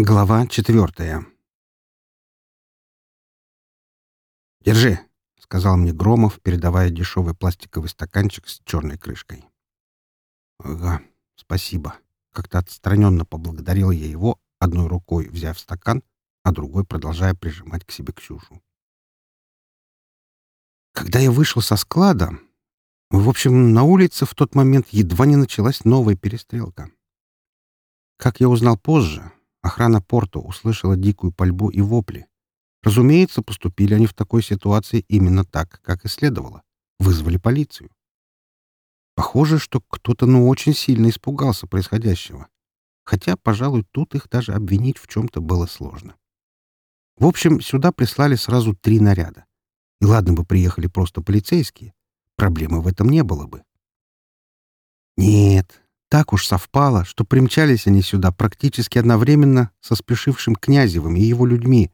Глава четвертая. «Держи», — сказал мне Громов, передавая дешевый пластиковый стаканчик с черной крышкой. «Ага, спасибо». Как-то отстраненно поблагодарил я его, одной рукой взяв стакан, а другой продолжая прижимать к себе Ксюшу. Когда я вышел со склада, в общем, на улице в тот момент едва не началась новая перестрелка. Как я узнал позже, Охрана порта услышала дикую пальбу и вопли. Разумеется, поступили они в такой ситуации именно так, как и следовало. Вызвали полицию. Похоже, что кто-то ну очень сильно испугался происходящего. Хотя, пожалуй, тут их даже обвинить в чем-то было сложно. В общем, сюда прислали сразу три наряда. И ладно бы приехали просто полицейские. Проблемы в этом не было бы. Нет, так уж совпало, что примчались они сюда практически одновременно со спешившим Князевым и его людьми.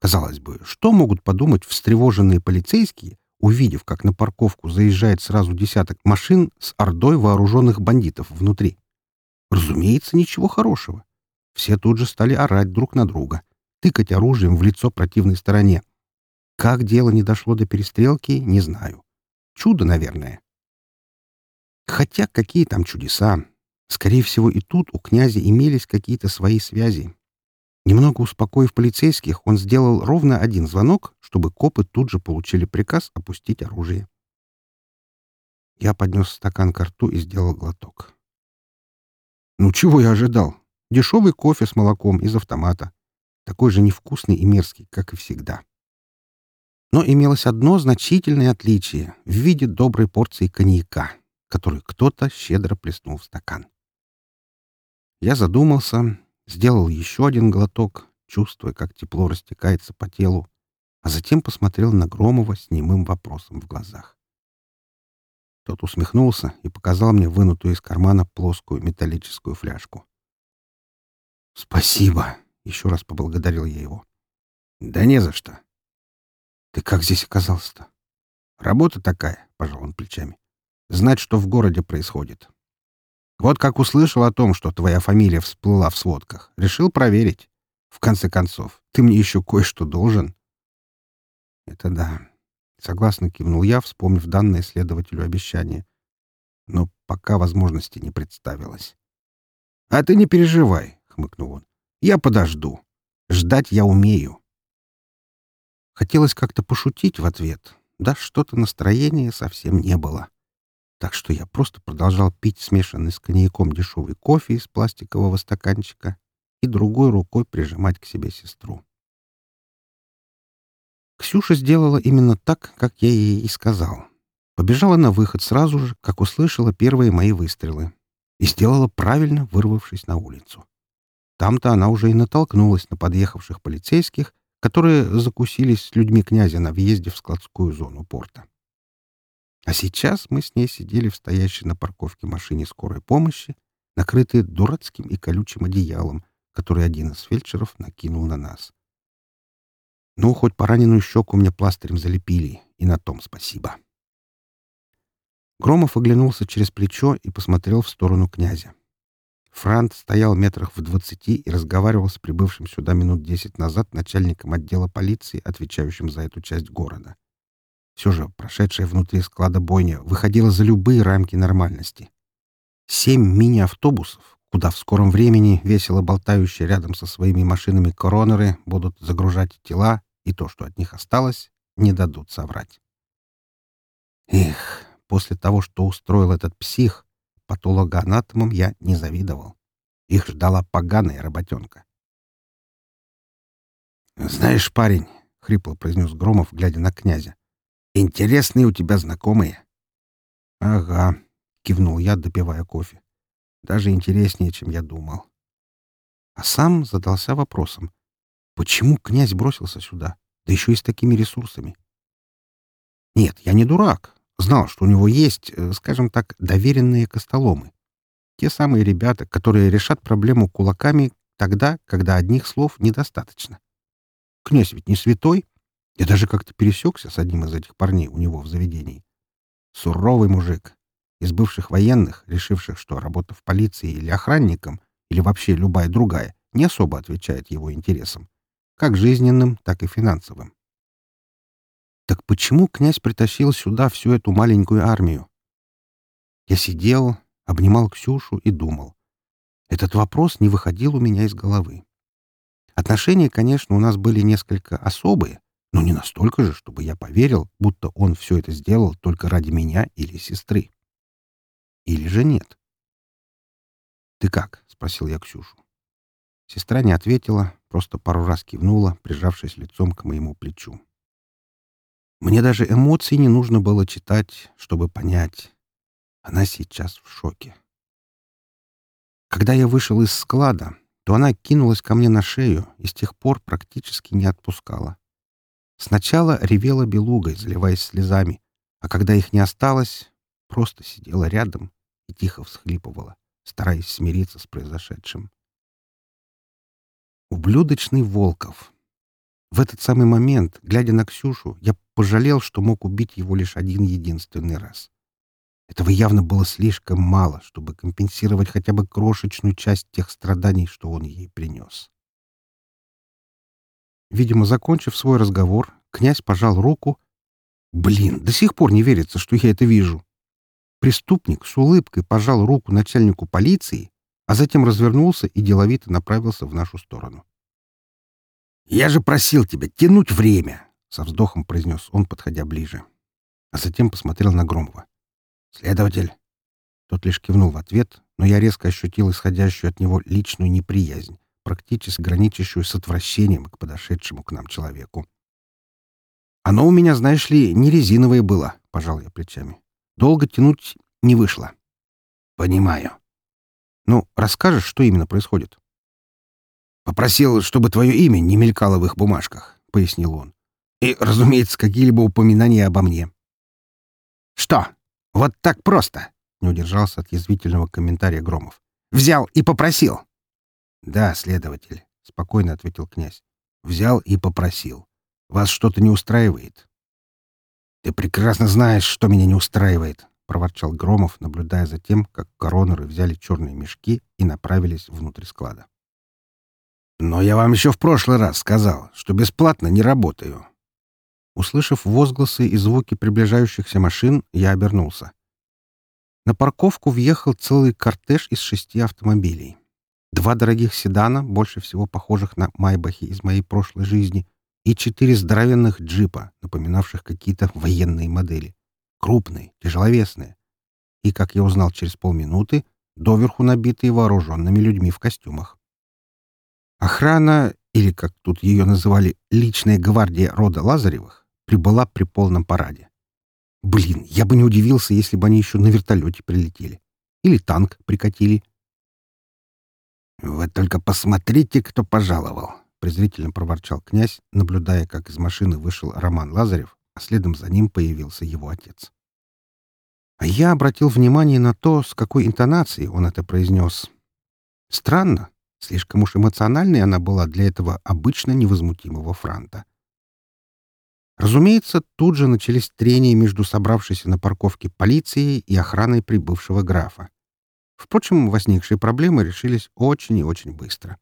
Казалось бы, что могут подумать встревоженные полицейские, увидев, как на парковку заезжает сразу десяток машин с ордой вооруженных бандитов внутри? Разумеется, ничего хорошего. Все тут же стали орать друг на друга, тыкать оружием в лицо противной стороне. Как дело не дошло до перестрелки, не знаю. Чудо, наверное. Хотя какие там чудеса. Скорее всего, и тут у князя имелись какие-то свои связи. Немного успокоив полицейских, он сделал ровно один звонок, чтобы копы тут же получили приказ опустить оружие. Я поднес стакан к рту и сделал глоток. Ну, чего я ожидал? Дешевый кофе с молоком из автомата. Такой же невкусный и мерзкий, как и всегда. Но имелось одно значительное отличие в виде доброй порции коньяка который кто-то щедро плеснул в стакан. Я задумался, сделал еще один глоток, чувствуя, как тепло растекается по телу, а затем посмотрел на Громова с немым вопросом в глазах. Тот усмехнулся и показал мне вынутую из кармана плоскую металлическую фляжку. «Спасибо!» — еще раз поблагодарил я его. «Да не за что!» «Ты как здесь оказался-то?» «Работа такая», — пожал он плечами знать, что в городе происходит. Вот как услышал о том, что твоя фамилия всплыла в сводках, решил проверить. В конце концов, ты мне еще кое-что должен. Это да. Согласно кивнул я, вспомнив данное следователю обещание. Но пока возможности не представилось. — А ты не переживай, — хмыкнул он. — Я подожду. Ждать я умею. Хотелось как-то пошутить в ответ. Да что-то настроения совсем не было так что я просто продолжал пить смешанный с коньяком дешевый кофе из пластикового стаканчика и другой рукой прижимать к себе сестру. Ксюша сделала именно так, как я ей и сказал. Побежала на выход сразу же, как услышала первые мои выстрелы, и сделала правильно, вырвавшись на улицу. Там-то она уже и натолкнулась на подъехавших полицейских, которые закусились с людьми князя на въезде в складскую зону порта. А сейчас мы с ней сидели в стоящей на парковке машине скорой помощи, накрытые дурацким и колючим одеялом, который один из фельдшеров накинул на нас. Ну, хоть пораненную щеку мне пластырем залепили, и на том спасибо. Громов оглянулся через плечо и посмотрел в сторону князя. Франт стоял метрах в двадцати и разговаривал с прибывшим сюда минут десять назад начальником отдела полиции, отвечающим за эту часть города. Все же прошедшая внутри склада бойня выходила за любые рамки нормальности. Семь мини-автобусов, куда в скором времени весело болтающие рядом со своими машинами коронеры будут загружать тела, и то, что от них осталось, не дадут соврать. Эх, после того, что устроил этот псих, патологоанатомам я не завидовал. Их ждала поганая работенка. «Знаешь, парень», — хрипло произнес Громов, глядя на князя, Интересные у тебя знакомые. — Ага, — кивнул я, допивая кофе. Даже интереснее, чем я думал. А сам задался вопросом, почему князь бросился сюда, да еще и с такими ресурсами? Нет, я не дурак. Знал, что у него есть, э, скажем так, доверенные костоломы. Те самые ребята, которые решат проблему кулаками тогда, когда одних слов недостаточно. Князь ведь не святой, я даже как-то пересекся с одним из этих парней у него в заведении. Суровый мужик. Из бывших военных, решивших, что работа в полиции или охранником, или вообще любая другая, не особо отвечает его интересам, как жизненным, так и финансовым. Так почему князь притащил сюда всю эту маленькую армию? Я сидел, обнимал Ксюшу и думал. Этот вопрос не выходил у меня из головы. Отношения, конечно, у нас были несколько особые, но не настолько же, чтобы я поверил, будто он все это сделал только ради меня или сестры. Или же нет. «Ты как?» — спросил я Ксюшу. Сестра не ответила, просто пару раз кивнула, прижавшись лицом к моему плечу. Мне даже эмоций не нужно было читать, чтобы понять. Она сейчас в шоке. Когда я вышел из склада, то она кинулась ко мне на шею и с тех пор практически не отпускала. Сначала ревела белугой, заливаясь слезами, а когда их не осталось, просто сидела рядом и тихо всхлипывала, стараясь смириться с произошедшим. Ублюдочный Волков. В этот самый момент, глядя на Ксюшу, я пожалел, что мог убить его лишь один единственный раз. Этого явно было слишком мало, чтобы компенсировать хотя бы крошечную часть тех страданий, что он ей принес. Видимо, закончив свой разговор, князь пожал руку. Блин, до сих пор не верится, что я это вижу. Преступник с улыбкой пожал руку начальнику полиции, а затем развернулся и деловито направился в нашу сторону. «Я же просил тебя тянуть время!» — со вздохом произнес он, подходя ближе. А затем посмотрел на Громова. «Следователь!» Тот лишь кивнул в ответ, но я резко ощутил исходящую от него личную неприязнь, практически граничащую с отвращением к подошедшему к нам человеку. «Оно у меня, знаешь ли, не резиновое было», — пожал я плечами. «Долго тянуть не вышло». «Понимаю». «Ну, расскажешь, что именно происходит?» «Попросил, чтобы твое имя не мелькало в их бумажках», — пояснил он. «И, разумеется, какие-либо упоминания обо мне». «Что, вот так просто?» — не удержался от язвительного комментария Громов. «Взял и попросил». «Да, следователь», — спокойно ответил князь. «Взял и попросил. Вас что-то не устраивает?» «Ты прекрасно знаешь, что меня не устраивает», — проворчал Громов, наблюдая за тем, как коронеры взяли черные мешки и направились внутрь склада. «Но я вам еще в прошлый раз сказал, что бесплатно не работаю. Услышав возгласы и звуки приближающихся машин, я обернулся. На парковку въехал целый кортеж из шести автомобилей. Два дорогих седана, больше всего похожих на майбахи из моей прошлой жизни, и четыре здоровенных джипа, напоминавших какие-то военные модели. Крупные, тяжеловесные. И, как я узнал через полминуты, доверху набитые вооруженными людьми в костюмах. Охрана, или, как тут ее называли, личная гвардия рода Лазаревых, прибыла при полном параде. Блин, я бы не удивился, если бы они еще на вертолете прилетели. Или танк прикатили. «Вы только посмотрите, кто пожаловал!» — презрительно проворчал князь, наблюдая, как из машины вышел Роман Лазарев, а следом за ним появился его отец. А я обратил внимание на то, с какой интонацией он это произнес. Странно, слишком уж эмоциональной она была для этого обычно невозмутимого франта. Разумеется, тут же начались трения между собравшейся на парковке полицией и охраной прибывшего графа. Впрочем, возникшие проблемы решились очень и очень быстро.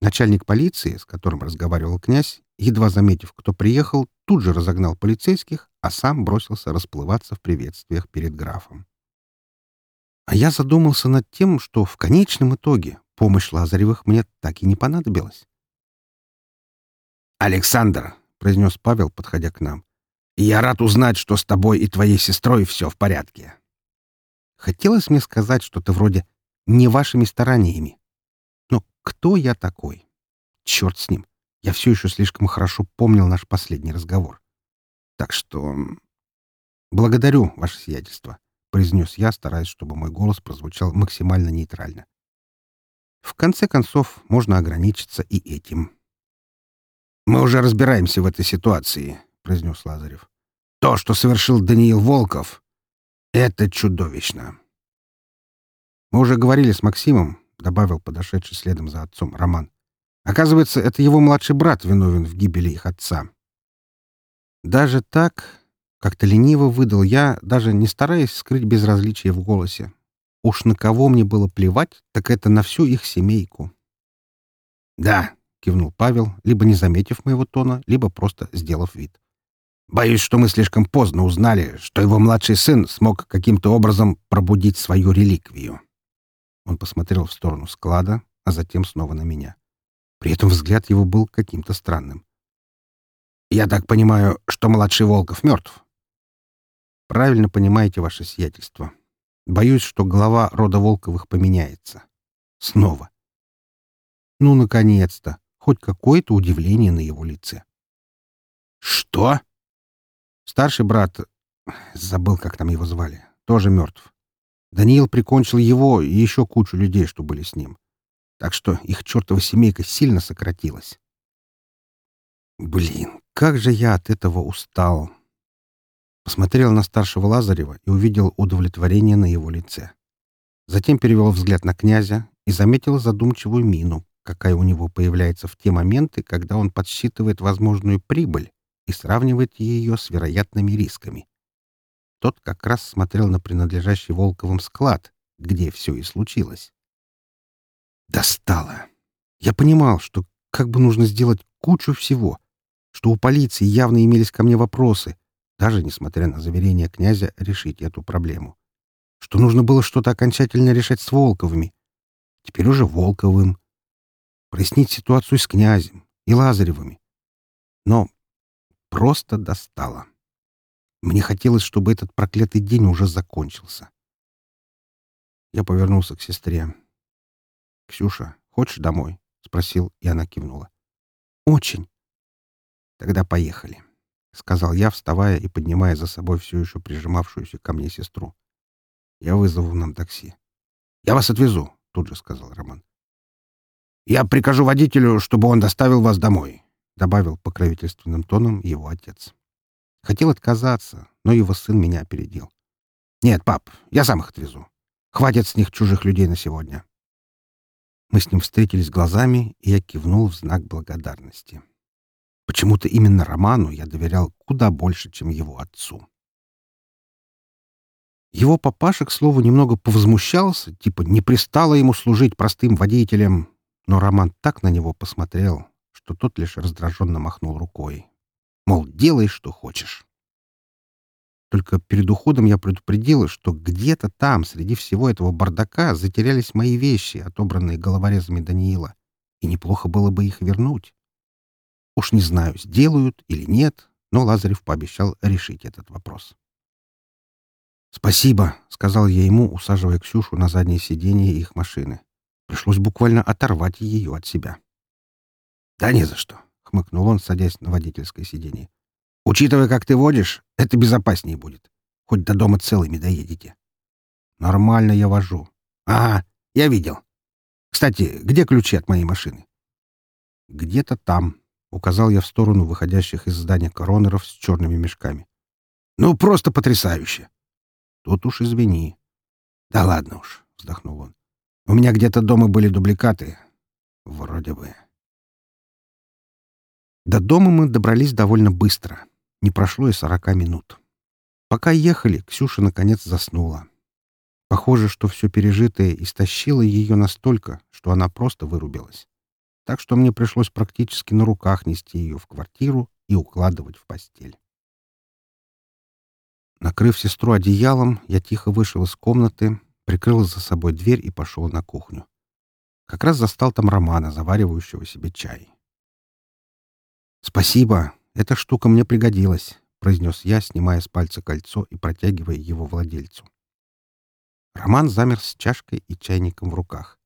Начальник полиции, с которым разговаривал князь, едва заметив, кто приехал, тут же разогнал полицейских, а сам бросился расплываться в приветствиях перед графом. А я задумался над тем, что в конечном итоге помощь Лазаревых мне так и не понадобилась. «Александр, произнес Павел, подходя к нам. «Я рад узнать, что с тобой и твоей сестрой все в порядке». Хотелось мне сказать что-то вроде «не вашими стараниями». Но кто я такой? Черт с ним. Я все еще слишком хорошо помнил наш последний разговор. Так что... «Благодарю, ваше сиятельство», — произнес я, стараясь, чтобы мой голос прозвучал максимально нейтрально. В конце концов, можно ограничиться и этим. «Мы уже разбираемся в этой ситуации», — произнес Лазарев. «То, что совершил Даниил Волков, — это чудовищно». «Мы уже говорили с Максимом», — добавил подошедший следом за отцом Роман. «Оказывается, это его младший брат виновен в гибели их отца». Даже так, как-то лениво выдал я, даже не стараясь скрыть безразличие в голосе. Уж на кого мне было плевать, так это на всю их семейку. «Да», — кивнул Павел, либо не заметив моего тона, либо просто сделав вид. «Боюсь, что мы слишком поздно узнали, что его младший сын смог каким-то образом пробудить свою реликвию». Он посмотрел в сторону склада, а затем снова на меня. При этом взгляд его был каким-то странным. «Я так понимаю, что младший Волков мертв?» «Правильно понимаете ваше сиятельство. Боюсь, что глава рода Волковых поменяется. Снова. Ну, наконец-то! Хоть какое-то удивление на его лице. «Что?» Старший брат, забыл, как там его звали, тоже мертв. Даниил прикончил его и еще кучу людей, что были с ним. Так что их чертова семейка сильно сократилась. Блин, как же я от этого устал. Посмотрел на старшего Лазарева и увидел удовлетворение на его лице. Затем перевел взгляд на князя и заметил задумчивую мину, какая у него появляется в те моменты, когда он подсчитывает возможную прибыль и сравнивает ее с вероятными рисками. Тот как раз смотрел на принадлежащий Волковым склад, где все и случилось. Достало. Я понимал, что как бы нужно сделать кучу всего, что у полиции явно имелись ко мне вопросы, даже несмотря на заверение князя решить эту проблему. Что нужно было что-то окончательно решать с Волковыми. Теперь уже Волковым. Прояснить ситуацию с князем и Лазаревыми. Но просто достало. Мне хотелось, чтобы этот проклятый день уже закончился. Я повернулся к сестре. «Ксюша, хочешь домой?» — спросил, и она кивнула. «Очень». «Тогда поехали», — сказал я, вставая и поднимая за собой все еще прижимавшуюся ко мне сестру. «Я вызову нам такси». «Я вас отвезу», — тут же сказал Роман. «Я прикажу водителю, чтобы он доставил вас домой», — добавил покровительственным тоном его отец. Хотел отказаться, но его сын меня опередил. «Нет, пап, я сам их отвезу. Хватит с них чужих людей на сегодня». Мы с ним встретились глазами, и я кивнул в знак благодарности. Почему-то именно Роману я доверял куда больше, чем его отцу. Его папаша, к слову, немного повозмущался, типа не пристало ему служить простым водителем, но Роман так на него посмотрел, что тот лишь раздраженно махнул рукой. Мол, делай, что хочешь. Только перед уходом я предупредила, что где-то там, среди всего этого бардака, затерялись мои вещи, отобранные головорезами Даниила, и неплохо было бы их вернуть. Уж не знаю, сделают или нет, но Лазарев пообещал решить этот вопрос. «Спасибо», — сказал я ему, усаживая Ксюшу на заднее сиденье их машины. Пришлось буквально оторвать ее от себя. «Да не за что», — хмыкнул он, садясь на водительское сиденье. Учитывая, как ты водишь, это безопаснее будет. Хоть до дома целыми доедете. Нормально я вожу. Ага, я видел. Кстати, где ключи от моей машины? Где-то там. Указал я в сторону выходящих из здания коронеров с черными мешками. Ну, просто потрясающе. Тут уж извини. Да ладно уж, вздохнул он. У меня где-то дома были дубликаты. Вроде бы. До дома мы добрались довольно быстро. Не прошло и сорока минут. Пока ехали, Ксюша наконец заснула. Похоже, что все пережитое истощило ее настолько, что она просто вырубилась. Так что мне пришлось практически на руках нести ее в квартиру и укладывать в постель. Накрыв сестру одеялом, я тихо вышел из комнаты, прикрыл за собой дверь и пошел на кухню. Как раз застал там Романа, заваривающего себе чай. «Спасибо!» Эта штука мне пригодилась, произнес я, снимая с пальца кольцо и протягивая его владельцу. Роман замер с чашкой и чайником в руках.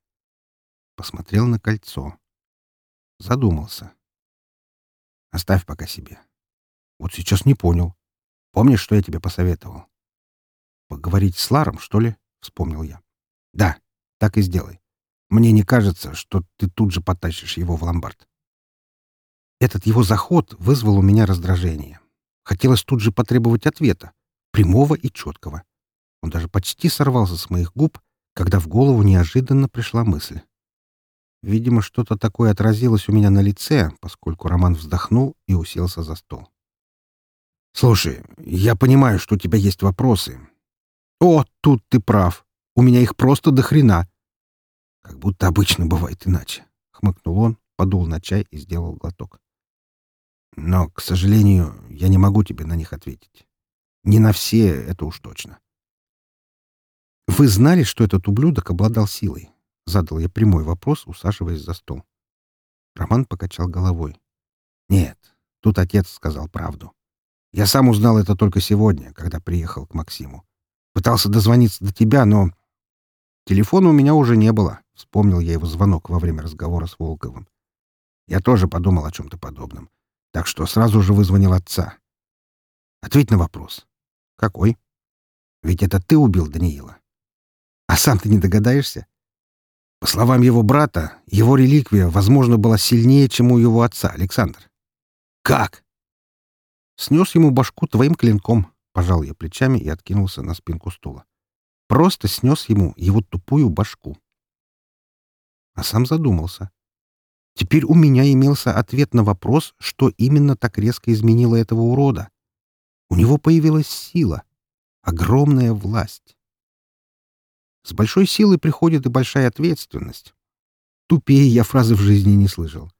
Посмотрел на кольцо. Задумался. Оставь пока себе. Вот сейчас не понял. Помнишь, что я тебе посоветовал? Поговорить с Ларом, что ли? Вспомнил я. Да, так и сделай. Мне не кажется, что ты тут же потащишь его в ломбард. Этот его заход вызвал у меня раздражение. Хотелось тут же потребовать ответа, прямого и четкого. Он даже почти сорвался с моих губ, когда в голову неожиданно пришла мысль. Видимо, что-то такое отразилось у меня на лице, поскольку Роман вздохнул и уселся за стол. «Слушай, я понимаю, что у тебя есть вопросы». «О, тут ты прав. У меня их просто до хрена». «Как будто обычно бывает иначе», — хмыкнул он подул на чай и сделал глоток. «Но, к сожалению, я не могу тебе на них ответить. Не на все, это уж точно». «Вы знали, что этот ублюдок обладал силой?» — задал я прямой вопрос, усаживаясь за стол. Роман покачал головой. «Нет, тут отец сказал правду. Я сам узнал это только сегодня, когда приехал к Максиму. Пытался дозвониться до тебя, но... Телефона у меня уже не было. Вспомнил я его звонок во время разговора с Волковым. Я тоже подумал о чем-то подобном. Так что сразу же вызвонил отца. Ответь на вопрос. Какой? Ведь это ты убил Даниила. А сам ты не догадаешься? По словам его брата, его реликвия, возможно, была сильнее, чем у его отца, Александр. Как? Снес ему башку твоим клинком, пожал я плечами и откинулся на спинку стула. Просто снес ему его тупую башку. А сам задумался. Теперь у меня имелся ответ на вопрос, что именно так резко изменило этого урода. У него появилась сила, огромная власть. С большой силой приходит и большая ответственность. Тупее я фразы в жизни не слышал.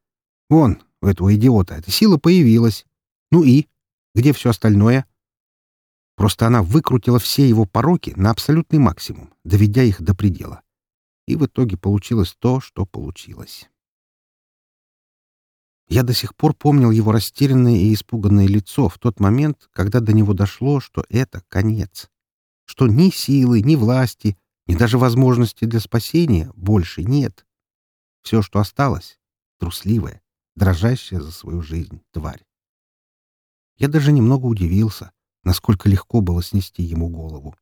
Вон, у этого идиота эта сила появилась. Ну и? Где все остальное? Просто она выкрутила все его пороки на абсолютный максимум, доведя их до предела. И в итоге получилось то, что получилось. Я до сих пор помнил его растерянное и испуганное лицо в тот момент, когда до него дошло, что это конец. Что ни силы, ни власти, и даже возможности для спасения больше нет. Все, что осталось — трусливая, дрожащая за свою жизнь тварь. Я даже немного удивился, насколько легко было снести ему голову.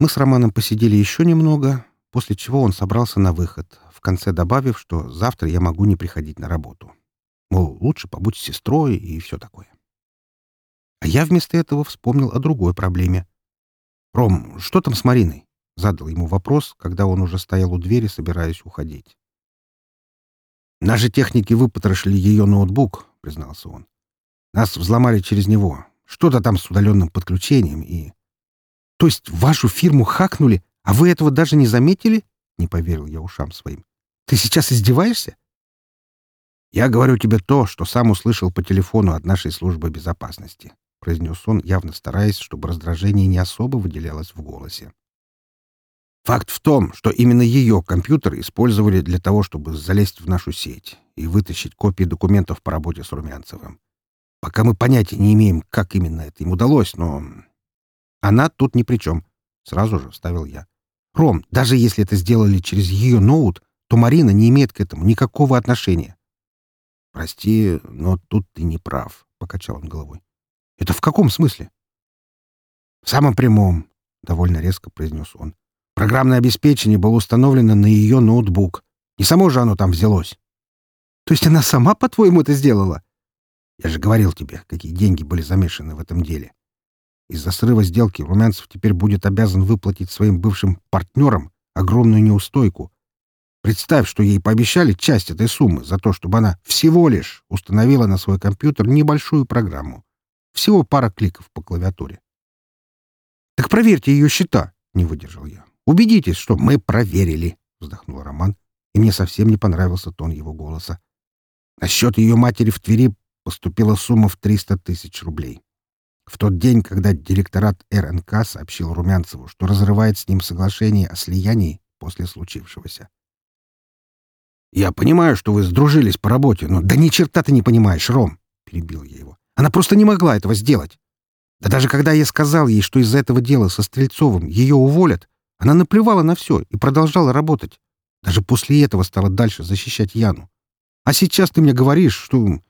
Мы с Романом посидели еще немного, после чего он собрался на выход, в конце добавив, что завтра я могу не приходить на работу. Мол, лучше побудь с сестрой и все такое. А я вместо этого вспомнил о другой проблеме. «Ром, что там с Мариной?» — задал ему вопрос, когда он уже стоял у двери, собираясь уходить. «Наши техники выпотрошили ее ноутбук», — признался он. «Нас взломали через него. Что-то там с удаленным подключением и...» «То есть вашу фирму хакнули, а вы этого даже не заметили?» — не поверил я ушам своим. «Ты сейчас издеваешься?» «Я говорю тебе то, что сам услышал по телефону от нашей службы безопасности произнес он, явно стараясь, чтобы раздражение не особо выделялось в голосе. Факт в том, что именно ее компьютер использовали для того, чтобы залезть в нашу сеть и вытащить копии документов по работе с Румянцевым. Пока мы понятия не имеем, как именно это им удалось, но... Она тут ни при чем. Сразу же вставил я. Ром, даже если это сделали через ее ноут, то Марина не имеет к этому никакого отношения. Прости, но тут ты не прав, — покачал он головой. Это в каком смысле? В самом прямом, довольно резко произнес он. Программное обеспечение было установлено на ее ноутбук. Не само же оно там взялось. То есть она сама, по-твоему, это сделала? Я же говорил тебе, какие деньги были замешаны в этом деле. Из-за срыва сделки Румянцев теперь будет обязан выплатить своим бывшим партнерам огромную неустойку. Представь, что ей пообещали часть этой суммы за то, чтобы она всего лишь установила на свой компьютер небольшую программу. Всего пара кликов по клавиатуре. «Так проверьте ее счета», — не выдержал я. «Убедитесь, что мы проверили», — вздохнул Роман, и мне совсем не понравился тон его голоса. На счет ее матери в Твери поступила сумма в 300 тысяч рублей. В тот день, когда директорат РНК сообщил Румянцеву, что разрывает с ним соглашение о слиянии после случившегося. «Я понимаю, что вы сдружились по работе, но да ни черта ты не понимаешь, Ром!» — перебил я его. Она просто не могла этого сделать. Да даже когда я сказал ей, что из-за этого дела со Стрельцовым ее уволят, она наплевала на все и продолжала работать. Даже после этого стала дальше защищать Яну. А сейчас ты мне говоришь, что...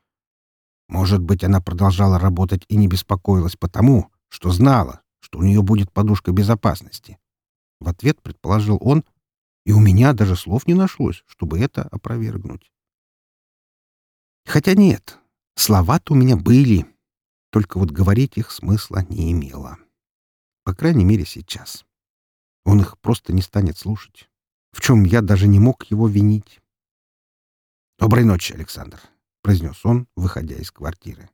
Может быть, она продолжала работать и не беспокоилась потому, что знала, что у нее будет подушка безопасности. В ответ предположил он, и у меня даже слов не нашлось, чтобы это опровергнуть. Хотя нет, Слова-то у меня были, только вот говорить их смысла не имело. По крайней мере, сейчас. Он их просто не станет слушать, в чем я даже не мог его винить. «Доброй ночи, Александр», — произнес он, выходя из квартиры.